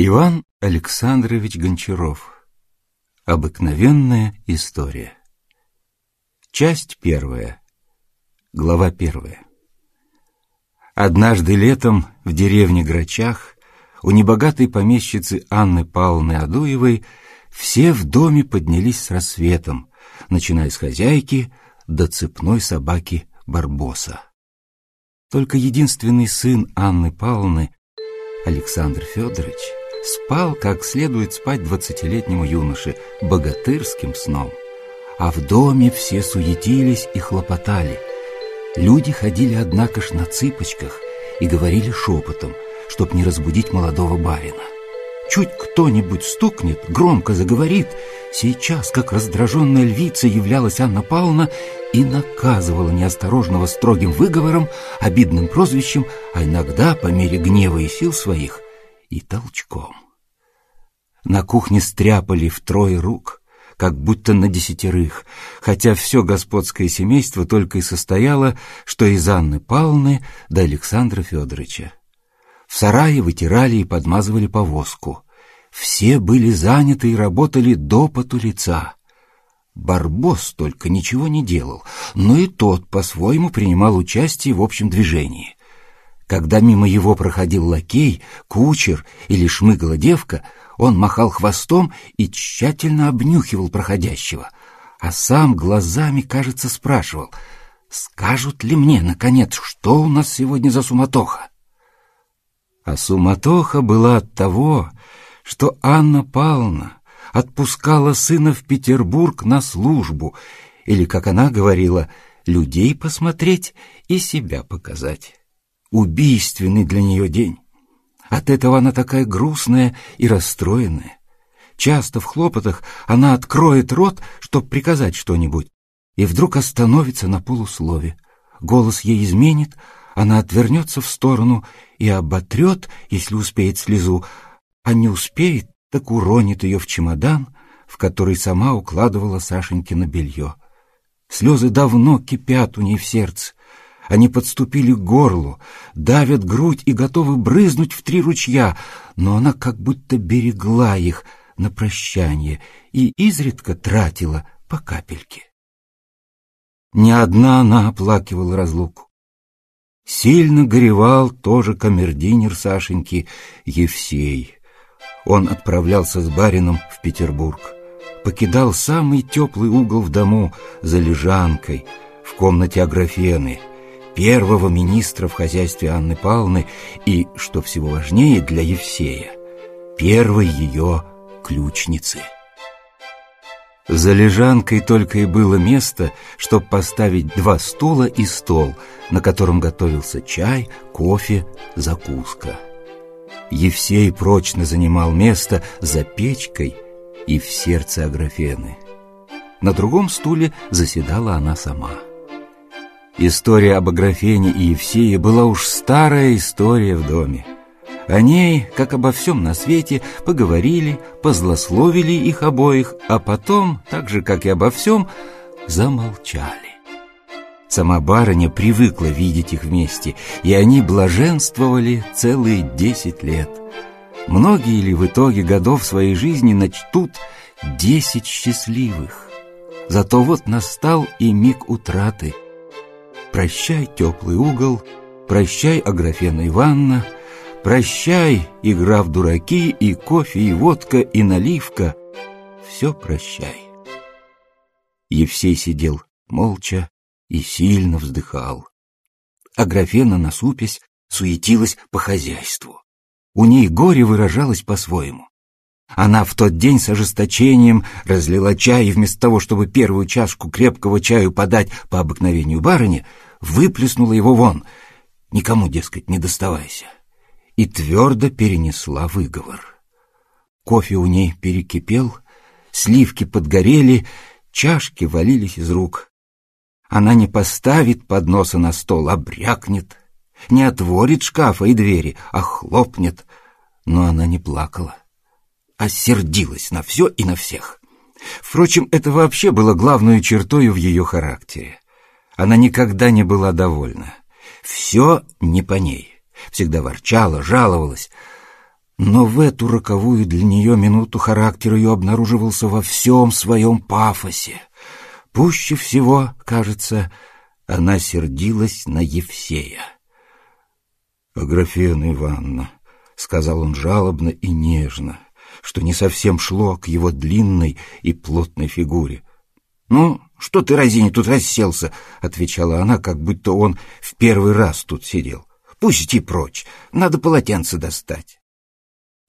Иван Александрович Гончаров. Обыкновенная история. Часть первая. Глава первая. Однажды летом в деревне Грачах у небогатой помещицы Анны Павловны Адуевой все в доме поднялись с рассветом, начиная с хозяйки до цепной собаки Барбоса. Только единственный сын Анны Павловны, Александр Федорович, спал, как следует спать двадцатилетнему юноше, богатырским сном. А в доме все суетились и хлопотали. Люди ходили, однако ж, на цыпочках и говорили шепотом, чтоб не разбудить молодого барина. Чуть кто-нибудь стукнет, громко заговорит. Сейчас, как раздраженная львица, являлась Анна Павловна и наказывала неосторожного строгим выговором, обидным прозвищем, а иногда, по мере гнева и сил своих, и толчком. На кухне стряпали в трое рук, как будто на десятерых, хотя все господское семейство только и состояло, что из Анны Павловны до Александра Федоровича. В сарае вытирали и подмазывали повозку. Все были заняты и работали до поту лица. Барбос только ничего не делал, но и тот по-своему принимал участие в общем движении. Когда мимо его проходил лакей, кучер или шмыгала девка, он махал хвостом и тщательно обнюхивал проходящего, а сам глазами, кажется, спрашивал, «Скажут ли мне, наконец, что у нас сегодня за суматоха?» А суматоха была от того, что Анна Павловна отпускала сына в Петербург на службу, или, как она говорила, людей посмотреть и себя показать убийственный для нее день. От этого она такая грустная и расстроенная. Часто в хлопотах она откроет рот, чтобы приказать что-нибудь, и вдруг остановится на полуслове. Голос ей изменит, она отвернется в сторону и оботрет, если успеет слезу, а не успеет, так уронит ее в чемодан, в который сама укладывала Сашенькино белье. Слезы давно кипят у ней в сердце. Они подступили к горлу, давят грудь и готовы брызнуть в три ручья, но она как будто берегла их на прощание и изредка тратила по капельке. Не одна она оплакивала разлуку. Сильно горевал тоже камердинер Сашеньки Евсей. Он отправлялся с барином в Петербург, покидал самый теплый угол в дому за лежанкой, в комнате Аграфены — первого министра в хозяйстве Анны Павловны и, что всего важнее для Евсея, первой ее ключницы. За лежанкой только и было место, чтобы поставить два стула и стол, на котором готовился чай, кофе, закуска. Евсей прочно занимал место за печкой и в сердце Аграфены. На другом стуле заседала она сама. История об Аграфене и Евсее была уж старая история в доме. О ней, как обо всем на свете, поговорили, позлословили их обоих, а потом, так же, как и обо всем, замолчали. Сама барыня привыкла видеть их вместе, и они блаженствовали целые десять лет. Многие ли в итоге годов своей жизни начтут десять счастливых? Зато вот настал и миг утраты — Прощай, теплый угол, прощай, Аграфена Ивановна, прощай, игра в дураки, и кофе, и водка, и наливка. Все прощай. Евсей сидел молча и сильно вздыхал. Аграфена, насупясь, суетилась по хозяйству. У ней горе выражалось по-своему. Она в тот день с ожесточением разлила чай, и вместо того, чтобы первую чашку крепкого чаю подать по обыкновению барыне, выплеснула его вон. Никому, дескать, не доставайся. И твердо перенесла выговор. Кофе у ней перекипел, сливки подгорели, чашки валились из рук. Она не поставит подноса на стол, а брякнет, не отворит шкафа и двери, а хлопнет. Но она не плакала а сердилась на все и на всех. Впрочем, это вообще было главной чертой в ее характере. Она никогда не была довольна. Все не по ней. Всегда ворчала, жаловалась. Но в эту роковую для нее минуту характер ее обнаруживался во всем своем пафосе. Пуще всего, кажется, она сердилась на Евсея. «Аграфена Ивановна», — сказал он жалобно и нежно, что не совсем шло к его длинной и плотной фигуре. «Ну, что ты, разине, тут расселся?» — отвечала она, как будто он в первый раз тут сидел. «Пусти прочь, надо полотенце достать».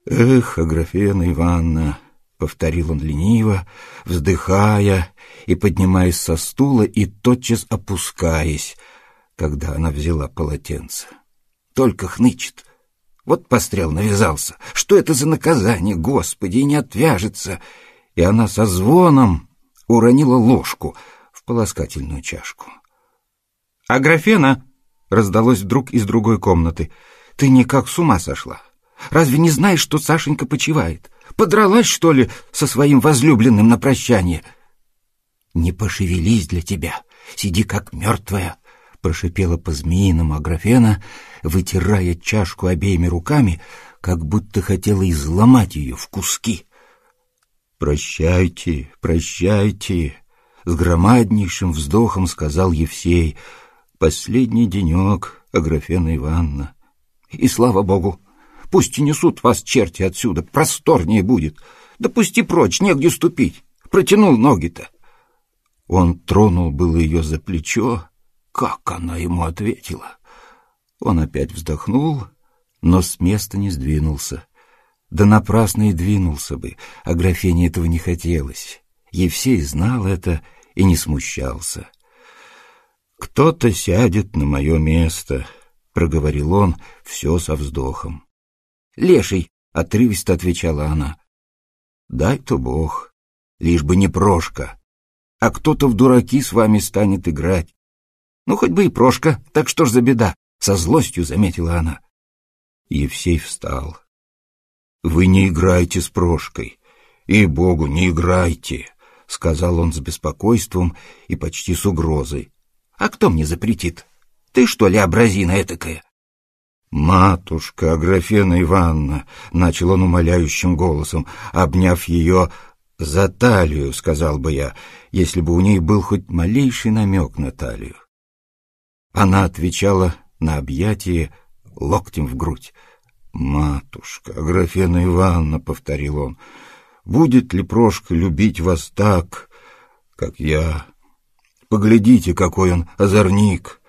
«Эх, Аграфена Ивановна!» — повторил он лениво, вздыхая и поднимаясь со стула и тотчас опускаясь, когда она взяла полотенце. «Только хнычет. Вот пострел навязался. Что это за наказание, Господи, и не отвяжется!» И она со звоном уронила ложку в полоскательную чашку. «Аграфена!» — раздалось вдруг из другой комнаты. «Ты никак с ума сошла!» Разве не знаешь, что Сашенька почивает? Подралась, что ли, со своим возлюбленным на прощание? Не пошевелись для тебя, сиди как мертвая, прошипела по-змеиному Аграфена, вытирая чашку обеими руками, как будто хотела изломать ее в куски. «Прощайте, прощайте!» — с громаднейшим вздохом сказал Евсей. «Последний денек, Аграфена Ивановна. И слава богу, Пусть и несут вас черти отсюда, просторнее будет. Да пусти прочь, негде ступить. Протянул ноги-то. Он тронул было ее за плечо. Как она ему ответила? Он опять вздохнул, но с места не сдвинулся. Да напрасно и двинулся бы, а графине этого не хотелось. Евсей знал это и не смущался. «Кто-то сядет на мое место», — проговорил он все со вздохом. Леший, — отрывисто отвечала она. Дай-то бог, лишь бы не Прошка. А кто-то в дураки с вами станет играть. Ну, хоть бы и Прошка, так что ж за беда, — со злостью заметила она. Евсей встал. Вы не играйте с Прошкой. И богу, не играйте, — сказал он с беспокойством и почти с угрозой. А кто мне запретит? Ты что ли, образина этакая? «Матушка Аграфена Ивановна!» — начал он умоляющим голосом, обняв ее за талию, сказал бы я, если бы у ней был хоть малейший намек на талию. Она отвечала на объятие локтем в грудь. «Матушка Аграфена Ивановна!» — повторил он. «Будет ли Прошка любить вас так, как я? Поглядите, какой он озорник!»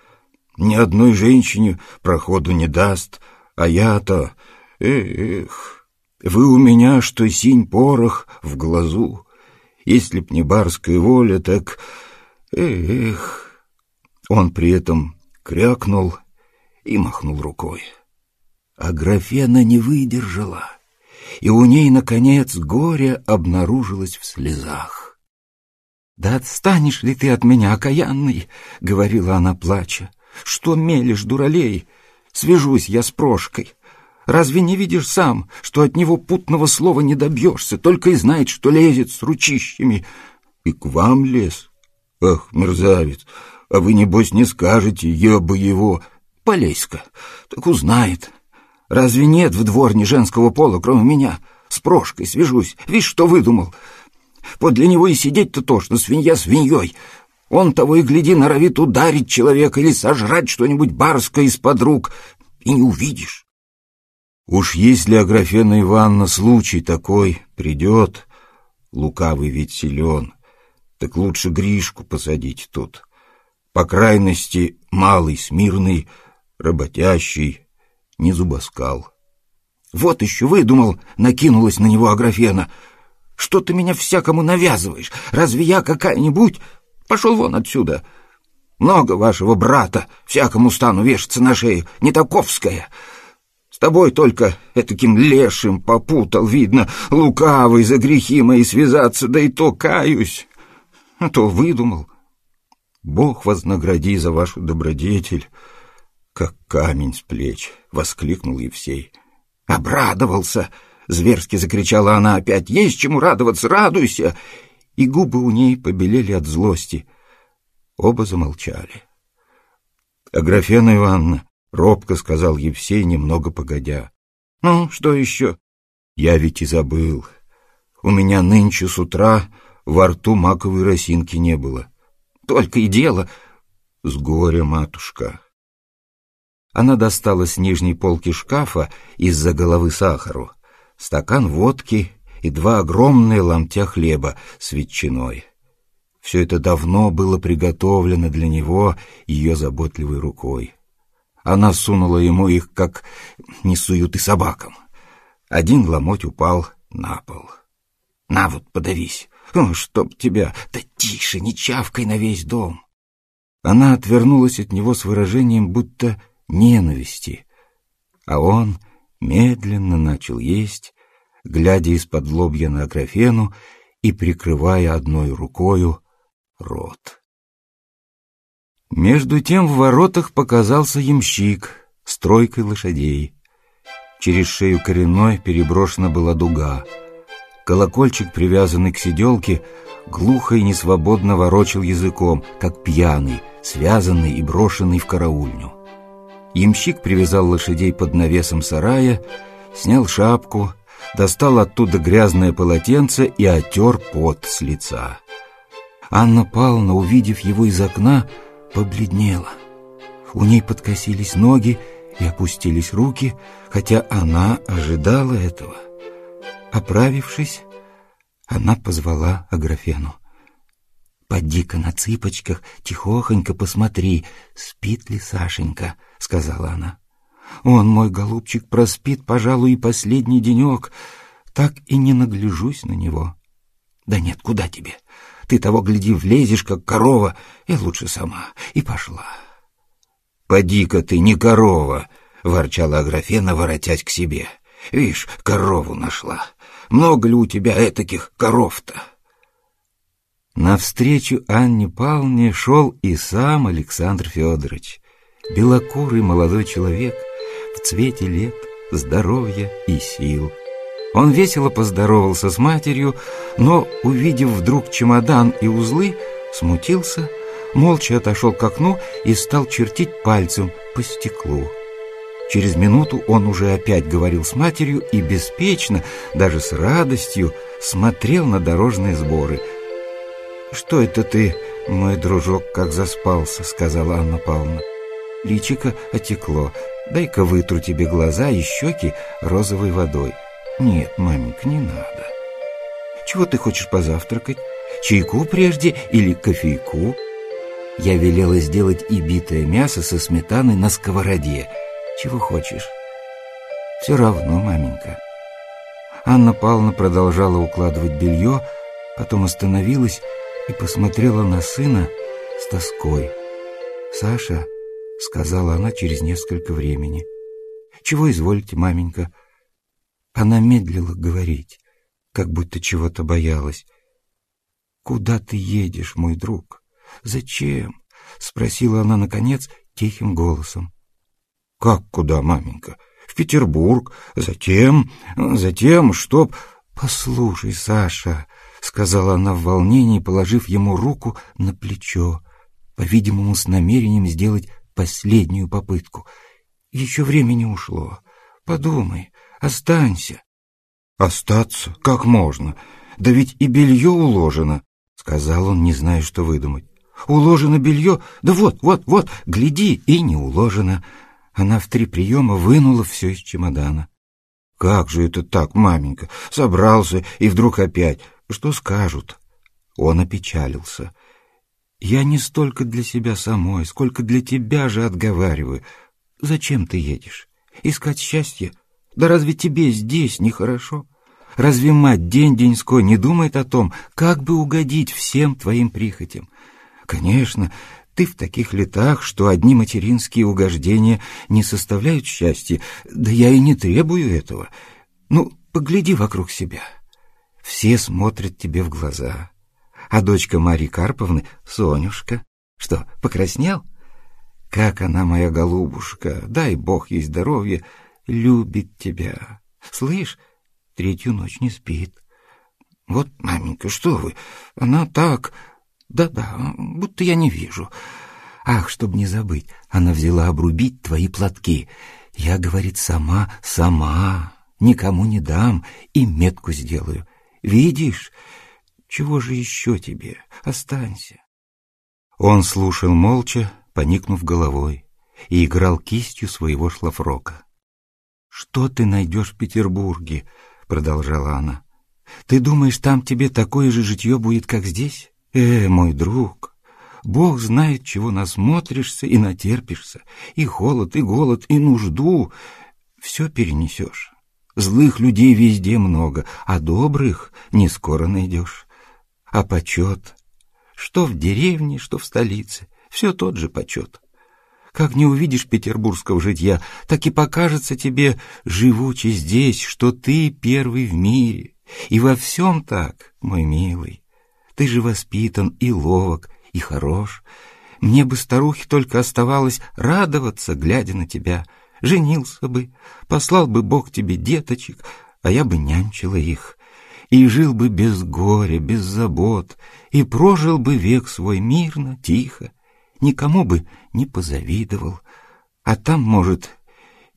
ни одной женщине проходу не даст, а я-то... Эх, вы у меня, что синь порох в глазу. Если б не барская воля, так... Эх... Он при этом крякнул и махнул рукой. А графена не выдержала, и у ней, наконец, горе обнаружилось в слезах. «Да отстанешь ли ты от меня, окаянный?» — говорила она, плача. Что мелешь, дуралей? Свяжусь я с Прошкой. Разве не видишь сам, что от него путного слова не добьешься, только и знает, что лезет с ручищами? И к вам лез? Ах, мерзавец, а вы, небось, не скажете, я бы его... Полезь-ка, так узнает. Разве нет в дворне женского пола, кроме меня? С Прошкой свяжусь, видишь, что выдумал. Подле него и сидеть-то тошно, свинья свиньей. Он того и гляди норовит ударить человека или сожрать что-нибудь барское из-под рук, и не увидишь. Уж если Аграфена Ивановна случай такой придет, лукавый ведь силен, так лучше Гришку посадить тут. По крайности, малый, смирный, работящий, не зубоскал. Вот еще выдумал, накинулась на него Аграфена. Что ты меня всякому навязываешь? Разве я какая-нибудь... Пошел вон отсюда. Много вашего брата всякому стану вешаться на шею, не таковская. С тобой только этаким лешим попутал, видно, лукавый за грехи мои связаться, да и то каюсь. А то выдумал. Бог вознагради за вашу добродетель, как камень с плеч, — воскликнул Евсей. Обрадовался, — зверски закричала она опять. Есть чему радоваться, радуйся и губы у ней побелели от злости. Оба замолчали. — Аграфена Ивановна, — робко сказал Евсей, немного погодя. — Ну, что еще? Я ведь и забыл. У меня нынче с утра во рту маковой росинки не было. Только и дело с горя, матушка. Она достала с нижней полки шкафа из-за головы сахару, стакан водки и два огромные ломтя хлеба с ветчиной. Все это давно было приготовлено для него ее заботливой рукой. Она сунула ему их, как не суют и собакам. Один ломоть упал на пол. «На вот, подавись! О, чтоб тебя! Да тише, не чавкай на весь дом!» Она отвернулась от него с выражением будто ненависти, а он медленно начал есть, глядя из-под лобья на Аграфену и прикрывая одной рукою рот. Между тем в воротах показался ямщик с тройкой лошадей. Через шею коренной переброшена была дуга. Колокольчик, привязанный к сиделке, глухо и несвободно ворочил языком, как пьяный, связанный и брошенный в караульню. Ямщик привязал лошадей под навесом сарая, снял шапку, достал оттуда грязное полотенце и отер пот с лица. Анна Павловна, увидев его из окна, побледнела. У ней подкосились ноги и опустились руки, хотя она ожидала этого. Оправившись, она позвала Аграфену. «Поди-ка на цыпочках, тихохонько посмотри, спит ли Сашенька», — сказала она. «Он, мой голубчик, проспит, пожалуй, и последний денек. Так и не нагляжусь на него». «Да нет, куда тебе? Ты того, гляди, влезешь, как корова, и лучше сама». И пошла. «Поди-ка ты, не корова!» — ворчала Аграфена, воротясь к себе. «Вишь, корову нашла. Много ли у тебя этаких коров-то?» Навстречу Анне Павловне шел и сам Александр Федорович, белокурый молодой человек в цвете лет, здоровья и сил. Он весело поздоровался с матерью, но, увидев вдруг чемодан и узлы, смутился, молча отошел к окну и стал чертить пальцем по стеклу. Через минуту он уже опять говорил с матерью и беспечно, даже с радостью, смотрел на дорожные сборы. «Что это ты, мой дружок, как заспался?» — сказала Анна Павловна. Личико отекло. Дай-ка вытру тебе глаза и щеки розовой водой. Нет, маменька, не надо. Чего ты хочешь позавтракать? Чайку прежде или кофейку? Я велела сделать и битое мясо со сметаной на сковороде. Чего хочешь? Все равно, маменька. Анна Павловна продолжала укладывать белье, потом остановилась и посмотрела на сына с тоской. «Саша», — сказала она через несколько времени, — «чего изволите, маменька?» Она медлила говорить, как будто чего-то боялась. «Куда ты едешь, мой друг? Зачем?» — спросила она, наконец, тихим голосом. «Как куда, маменька? В Петербург. Затем... Затем, чтоб...» «Послушай, Саша», — сказала она в волнении, положив ему руку на плечо, по-видимому, с намерением сделать последнюю попытку. «Еще времени ушло. Подумай, останься». «Остаться? Как можно? Да ведь и белье уложено», — сказал он, не зная, что выдумать. «Уложено белье? Да вот, вот, вот, гляди, и не уложено». Она в три приема вынула все из чемодана. «Как же это так, маменька? Собрался, и вдруг опять. Что скажут?» Он опечалился. «Я не столько для себя самой, сколько для тебя же отговариваю. Зачем ты едешь? Искать счастье? Да разве тебе здесь нехорошо? Разве мать день-деньской не думает о том, как бы угодить всем твоим прихотям? Конечно, ты в таких летах, что одни материнские угождения не составляют счастья, да я и не требую этого. Ну, погляди вокруг себя. Все смотрят тебе в глаза. А дочка Марии Карповны — Сонюшка. Что, покраснел? Как она, моя голубушка, дай бог ей здоровья, любит тебя. Слышь, третью ночь не спит. Вот, маменька, что вы, она так... Да-да, будто я не вижу. Ах, чтоб не забыть, она взяла обрубить твои платки. Я, говорит, сама, сама, никому не дам и метку сделаю. Видишь, чего же еще тебе? Останься. Он слушал молча, поникнув головой, и играл кистью своего шлафрока. «Что ты найдешь в Петербурге?» — продолжала она. «Ты думаешь, там тебе такое же житье будет, как здесь? Э, мой друг, Бог знает, чего насмотришься и натерпишься, и холод, и голод, и нужду. Все перенесешь. Злых людей везде много, а добрых не скоро найдешь. А почет? Что в деревне, что в столице, все тот же почет. Как не увидишь петербургского житья, так и покажется тебе, живучи здесь, что ты первый в мире. И во всем так, мой милый. Ты же воспитан и ловок, и хорош. Мне бы, старухе, только оставалось радоваться, глядя на тебя. Женился бы, послал бы Бог тебе деточек, а я бы нянчила их. И жил бы без горя, без забот, и прожил бы век свой мирно, тихо, никому бы не позавидовал. А там, может,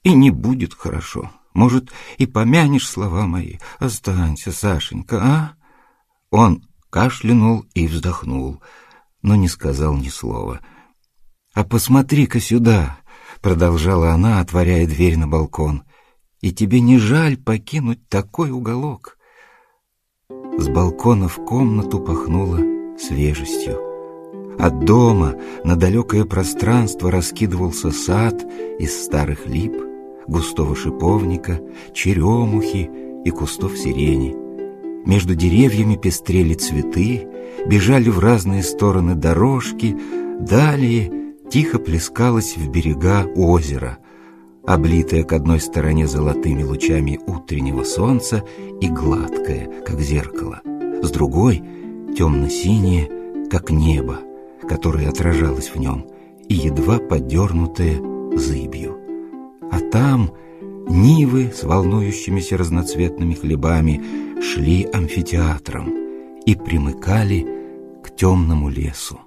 и не будет хорошо. Может, и помянешь слова мои. Останься, Сашенька, а? Он кашлянул и вздохнул — но не сказал ни слова. «А посмотри-ка сюда!» — продолжала она, отворяя дверь на балкон. «И тебе не жаль покинуть такой уголок?» С балкона в комнату пахнуло свежестью. От дома на далекое пространство раскидывался сад из старых лип, густого шиповника, черемухи и кустов сирени. Между деревьями пестрели цветы, бежали в разные стороны дорожки, далее тихо плескалось в берега озеро, облитое к одной стороне золотыми лучами утреннего солнца и гладкое, как зеркало, с другой — темно-синее, как небо, которое отражалось в нем, и едва подернутое зыбью. А там нивы с волнующимися разноцветными хлебами шли амфитеатром и примыкали к темному лесу.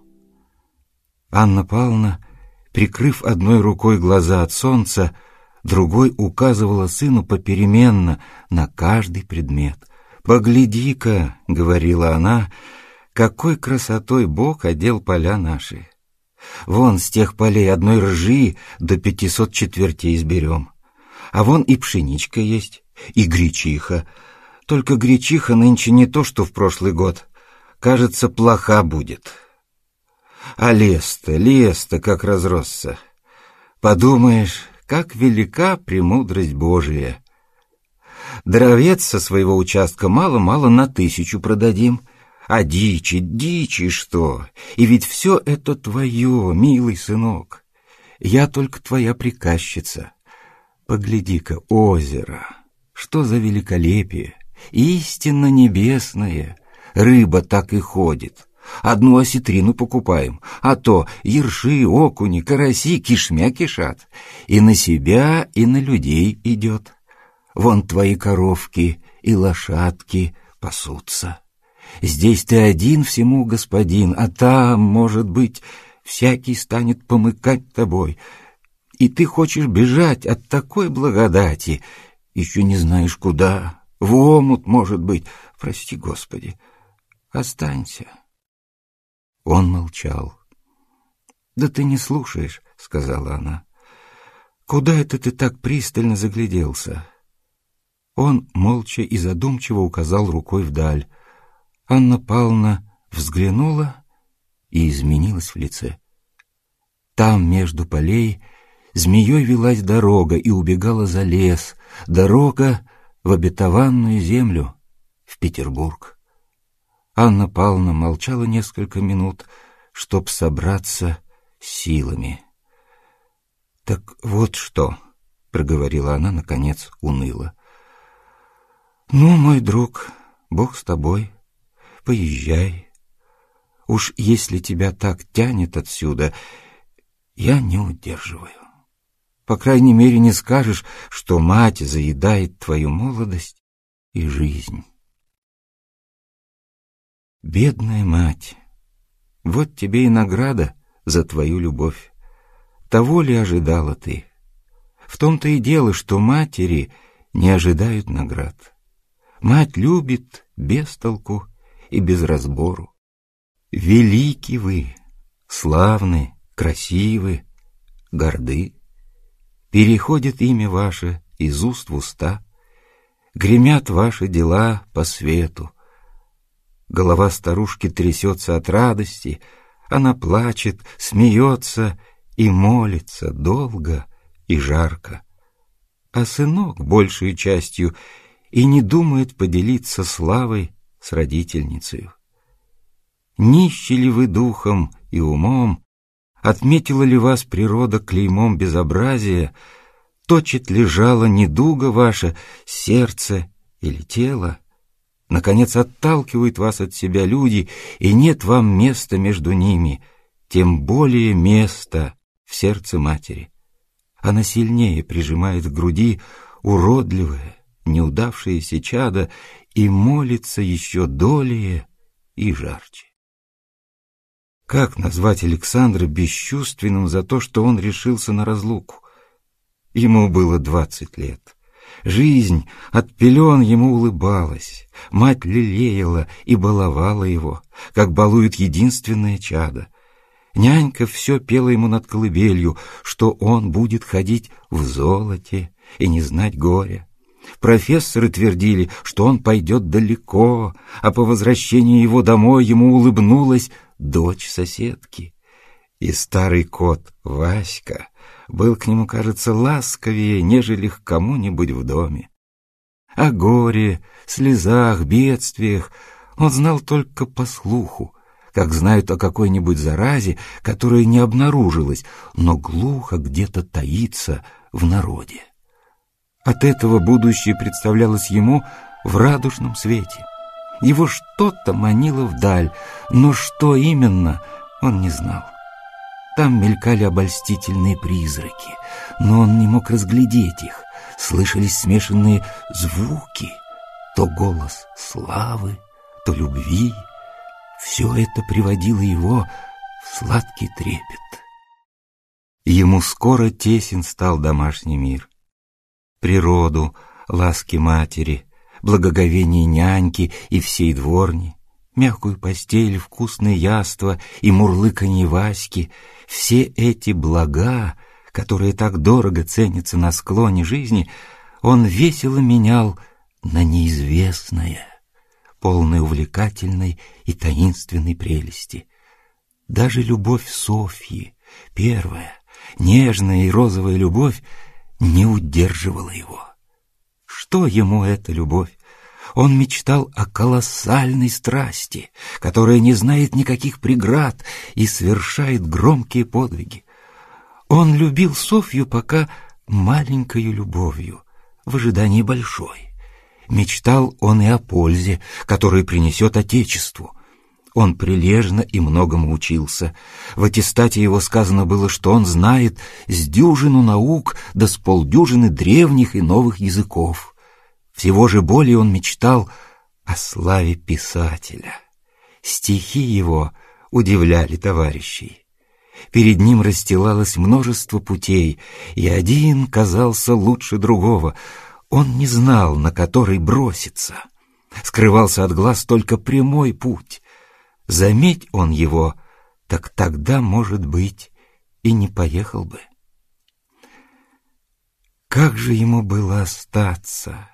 Анна Павловна, прикрыв одной рукой глаза от солнца, другой указывала сыну попеременно на каждый предмет. «Погляди-ка», — говорила она, — «какой красотой Бог одел поля наши! Вон с тех полей одной ржи до пятисот четвертей изберем. А вон и пшеничка есть, и гречиха, только гречиха нынче не то, что в прошлый год. Кажется, плоха будет. А лес-то, лес-то как разросся. Подумаешь, как велика премудрость Божия. Дровец со своего участка мало-мало на тысячу продадим. А дичи, дичи что? И ведь все это твое, милый сынок. Я только твоя приказчица. Погляди-ка, озеро. Что за великолепие! Истинно небесное. Рыба так и ходит. Одну осетрину покупаем, а то ерши, окуни, караси кишмя кишат. И на себя, и на людей идет. Вон твои коровки и лошадки пасутся. Здесь ты один всему господин, а там, может быть, всякий станет помыкать тобой. И ты хочешь бежать от такой благодати, еще не знаешь куда, в омут, может быть. Прости, Господи. Останься. Он молчал. «Да ты не слушаешь», — сказала она. «Куда это ты так пристально загляделся?» Он молча и задумчиво указал рукой вдаль. Анна Павловна взглянула и изменилась в лице. Там, между полей, змеей велась дорога и убегала за лес. Дорога, в обетованную землю, в Петербург. Анна Павловна молчала несколько минут, чтоб собраться силами. «Так вот что», — проговорила она, наконец, уныло. «Ну, мой друг, Бог с тобой, поезжай. Уж если тебя так тянет отсюда, я не удерживаю». По крайней мере, не скажешь, что мать заедает твою молодость и жизнь. Бедная мать, вот тебе и награда за твою любовь. Того ли ожидала ты? В том-то и дело, что матери не ожидают наград. Мать любит без толку и без разбору. Велики вы, славны, красивы, горды. Переходит имя ваше из уст в уста, Гремят ваши дела по свету. Голова старушки трясется от радости, Она плачет, смеется и молится долго и жарко. А сынок, большей частью, и не думает поделиться славой с родительницей. Нищи ли вы духом и умом, отметила ли вас природа клеймом безобразия, точит ли жало недуга ваша, сердце или тело? Наконец отталкивают вас от себя люди, и нет вам места между ними, тем более места в сердце матери. Она сильнее прижимает к груди уродливое, неудавшееся чадо и молится еще долее и жарче. Как назвать Александра бесчувственным за то, что он решился на разлуку? Ему было двадцать лет. Жизнь от пелен ему улыбалась, мать лелеяла и баловала его, как балует единственное чадо. Нянька все пела ему над колыбелью, что он будет ходить в золоте и не знать горя. Профессоры твердили, что он пойдет далеко, а по возвращении его домой ему улыбнулась дочь соседки. И старый кот Васька был к нему, кажется, ласковее, нежели к кому-нибудь в доме. О горе, слезах, бедствиях он знал только по слуху, как знают о какой-нибудь заразе, которая не обнаружилась, но глухо где-то таится в народе. От этого будущее представлялось ему в радужном свете. Его что-то манило вдаль, но что именно, он не знал. Там мелькали обольстительные призраки, но он не мог разглядеть их. Слышались смешанные звуки, то голос славы, то любви. Все это приводило его в сладкий трепет. Ему скоро тесен стал домашний мир. Природу, ласки матери, благоговение няньки и всей дворни, мягкую постель, вкусные яства и мурлыканье Васьки — все эти блага, которые так дорого ценятся на склоне жизни, он весело менял на неизвестное, полное увлекательной и таинственной прелести. Даже любовь Софьи, первая, нежная и розовая любовь, не удерживала его. Что ему эта любовь? Он мечтал о колоссальной страсти, которая не знает никаких преград и совершает громкие подвиги. Он любил Софью пока маленькою любовью, в ожидании большой. Мечтал он и о пользе, которую принесет Отечеству. Он прилежно и многому учился. В аттестате его сказано было, что он знает с дюжину наук да с полдюжины древних и новых языков. Всего же более он мечтал о славе писателя. Стихи его удивляли товарищей. Перед ним расстилалось множество путей, и один казался лучше другого. Он не знал, на который броситься. Скрывался от глаз только прямой путь. Заметь он его, так тогда, может быть, и не поехал бы. Как же ему было остаться?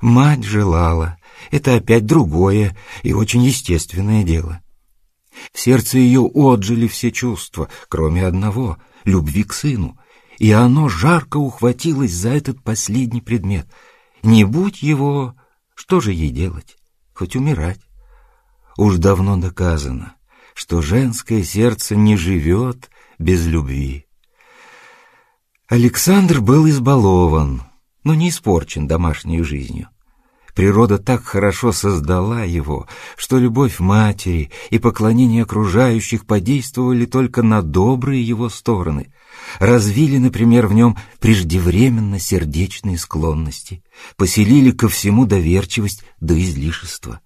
Мать желала. Это опять другое и очень естественное дело. В сердце ее отжили все чувства, кроме одного — любви к сыну, и оно жарко ухватилось за этот последний предмет. Не будь его, что же ей делать? Хоть умирать. Уж давно доказано, что женское сердце не живет без любви. Александр был избалован, но не испорчен домашней жизнью. Природа так хорошо создала его, что любовь матери и поклонение окружающих подействовали только на добрые его стороны, развили, например, в нем преждевременно сердечные склонности, поселили ко всему доверчивость до излишества.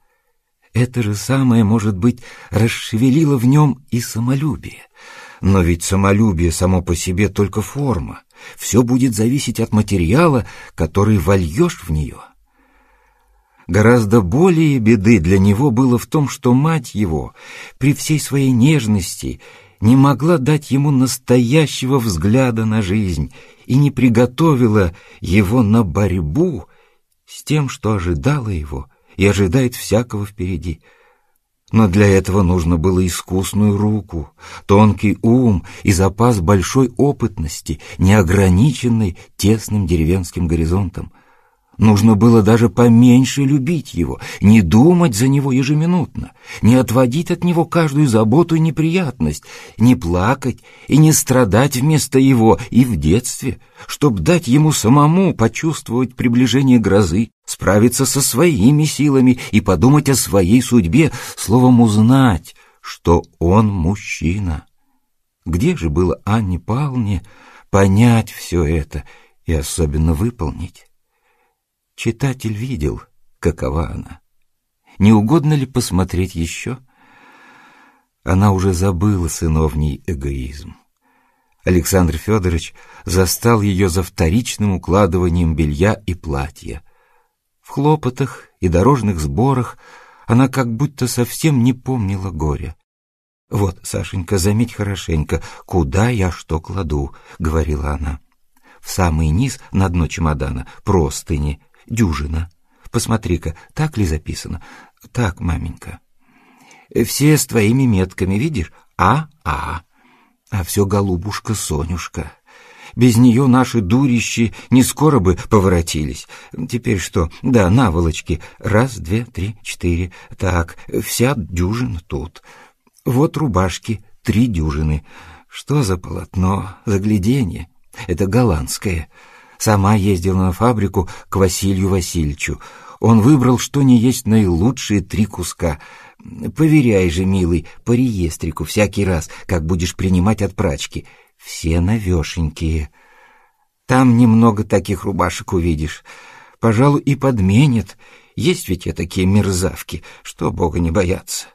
Это же самое, может быть, расшевелило в нем и самолюбие, Но ведь самолюбие само по себе только форма. Все будет зависеть от материала, который вольешь в нее. Гораздо более беды для него было в том, что мать его, при всей своей нежности, не могла дать ему настоящего взгляда на жизнь и не приготовила его на борьбу с тем, что ожидало его и ожидает всякого впереди. Но для этого нужно было искусную руку, тонкий ум и запас большой опытности, неограниченный тесным деревенским горизонтом. Нужно было даже поменьше любить его, не думать за него ежеминутно, не отводить от него каждую заботу и неприятность, не плакать и не страдать вместо его и в детстве, чтобы дать ему самому почувствовать приближение грозы, справиться со своими силами и подумать о своей судьбе, словом узнать, что он мужчина. Где же было Анне Павловне понять все это и особенно выполнить? Читатель видел, какова она. Не угодно ли посмотреть еще? Она уже забыла сыновний эгоизм. Александр Федорович застал ее за вторичным укладыванием белья и платья. В хлопотах и дорожных сборах она как будто совсем не помнила горя. «Вот, Сашенька, заметь хорошенько, куда я что кладу», — говорила она. «В самый низ, на дно чемодана, простыни, дюжина. Посмотри-ка, так ли записано? Так, маменька. Все с твоими метками, видишь? А, а. А все голубушка Сонюшка. Без нее наши дурищи не скоро бы поворотились. Теперь что? Да, наволочки. Раз, две, три, четыре. Так, вся дюжина тут. Вот рубашки, три дюжины. Что за полотно? Загляденье. Это голландское. Сама ездила на фабрику к Василию Васильевичу. Он выбрал, что не есть наилучшие три куска. Поверяй же, милый, по реестрику всякий раз, как будешь принимать от прачки. Все навешенькие. Там немного таких рубашек увидишь. Пожалуй, и подменят. Есть ведь и такие мерзавки, что бога не боятся.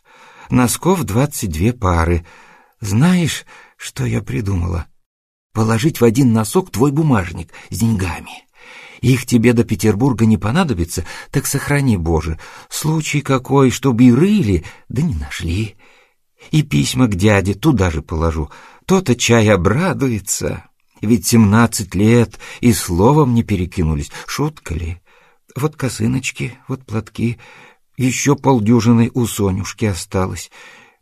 Носков двадцать две пары. Знаешь, что я придумала?» Положить в один носок твой бумажник с деньгами. Их тебе до Петербурга не понадобится, так сохрани, Боже. Случай какой, чтобы и рыли, да не нашли. И письма к дяде туда же положу. То-то чай обрадуется. Ведь семнадцать лет и словом не перекинулись. Шутка ли? Вот косыночки, вот платки. Еще полдюжины у Сонюшки осталось.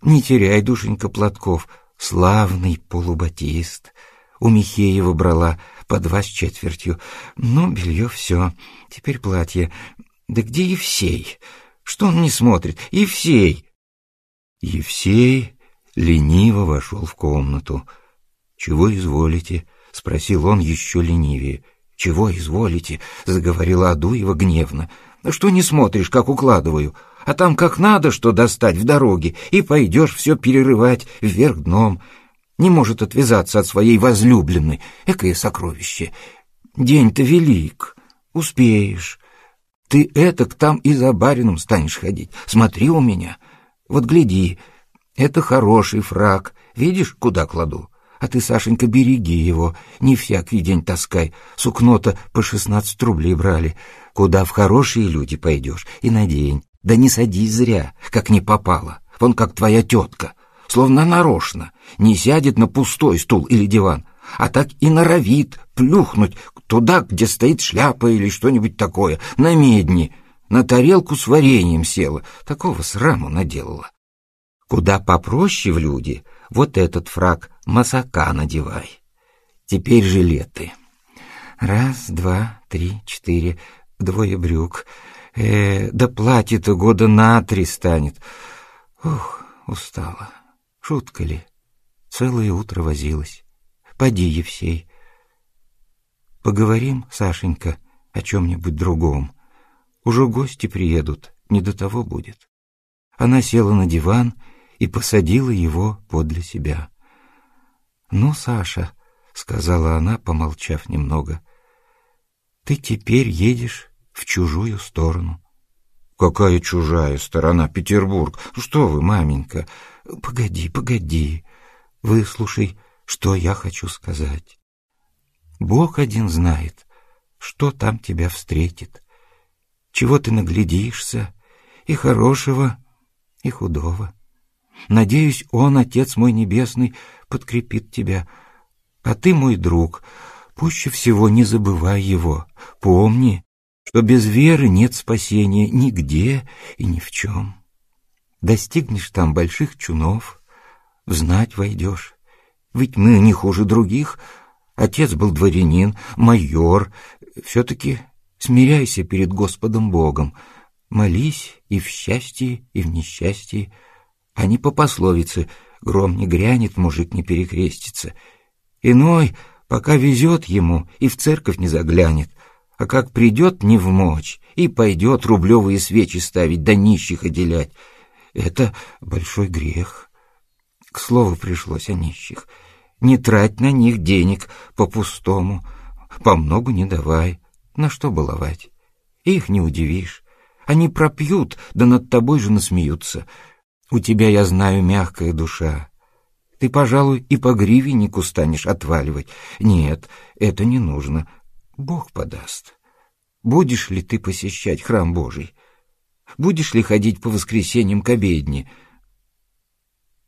Не теряй, душенька, платков. Славный полубатист. У Михеева брала по два с четвертью. Ну, белье все. Теперь платье. Да где Евсей? Что он не смотрит? Евсей! Евсей лениво вошел в комнату. «Чего изволите?» — спросил он еще ленивее. «Чего изволите?» — заговорила Адуева гневно. «Что не смотришь, как укладываю? А там как надо что достать в дороге, и пойдешь все перерывать вверх дном не может отвязаться от своей возлюбленной. Экое сокровище. День-то велик, успеешь. Ты этак там и за барином станешь ходить. Смотри у меня. Вот гляди, это хороший фраг. Видишь, куда кладу? А ты, Сашенька, береги его, не всякий день таскай. Сукно-то по шестнадцать рублей брали. Куда в хорошие люди пойдешь и надень. Да не садись зря, как не попало. Вон как твоя тетка словно нарочно, не сядет на пустой стул или диван, а так и норовит плюхнуть туда, где стоит шляпа или что-нибудь такое, на медни, на тарелку с вареньем села, такого сраму наделала. Куда попроще в люди, вот этот фраг масака надевай. Теперь жилеты. Раз, два, три, четыре, двое брюк. Э, да платье-то года на три станет. Ух, устала. Шутка ли? Целое утро возилась. Поди, Евсей. Поговорим, Сашенька, о чем-нибудь другом. Уже гости приедут, не до того будет. Она села на диван и посадила его подле себя. «Ну, Саша», — сказала она, помолчав немного, — «ты теперь едешь в чужую сторону». «Какая чужая сторона, Петербург? Что вы, маменька?» «Погоди, погоди. выслушай, что я хочу сказать. Бог один знает, что там тебя встретит, чего ты наглядишься, и хорошего, и худого. Надеюсь, Он, Отец мой Небесный, подкрепит тебя. А ты, мой друг, пуще всего не забывай Его. Помни, что без веры нет спасения нигде и ни в чем. Достигнешь там больших чунов, в знать войдешь. Ведь мы не хуже других. Отец был дворянин, майор. Все-таки смиряйся перед Господом Богом. Молись и в счастье, и в несчастье, а не по пословице «гром не грянет, мужик не перекрестится». Иной, пока везет ему, и в церковь не заглянет, а как придет не в мочь, и пойдет рублевые свечи ставить, да нищих отделять. Это большой грех. К слову пришлось о нищих. Не трать на них денег по-пустому, по много не давай, на что баловать. Их не удивишь. Они пропьют, да над тобой же насмеются. У тебя, я знаю, мягкая душа. Ты, пожалуй, и по гривеннику станешь отваливать. Нет, это не нужно. Бог подаст. Будешь ли ты посещать храм Божий? Будешь ли ходить по воскресеньям к обедне?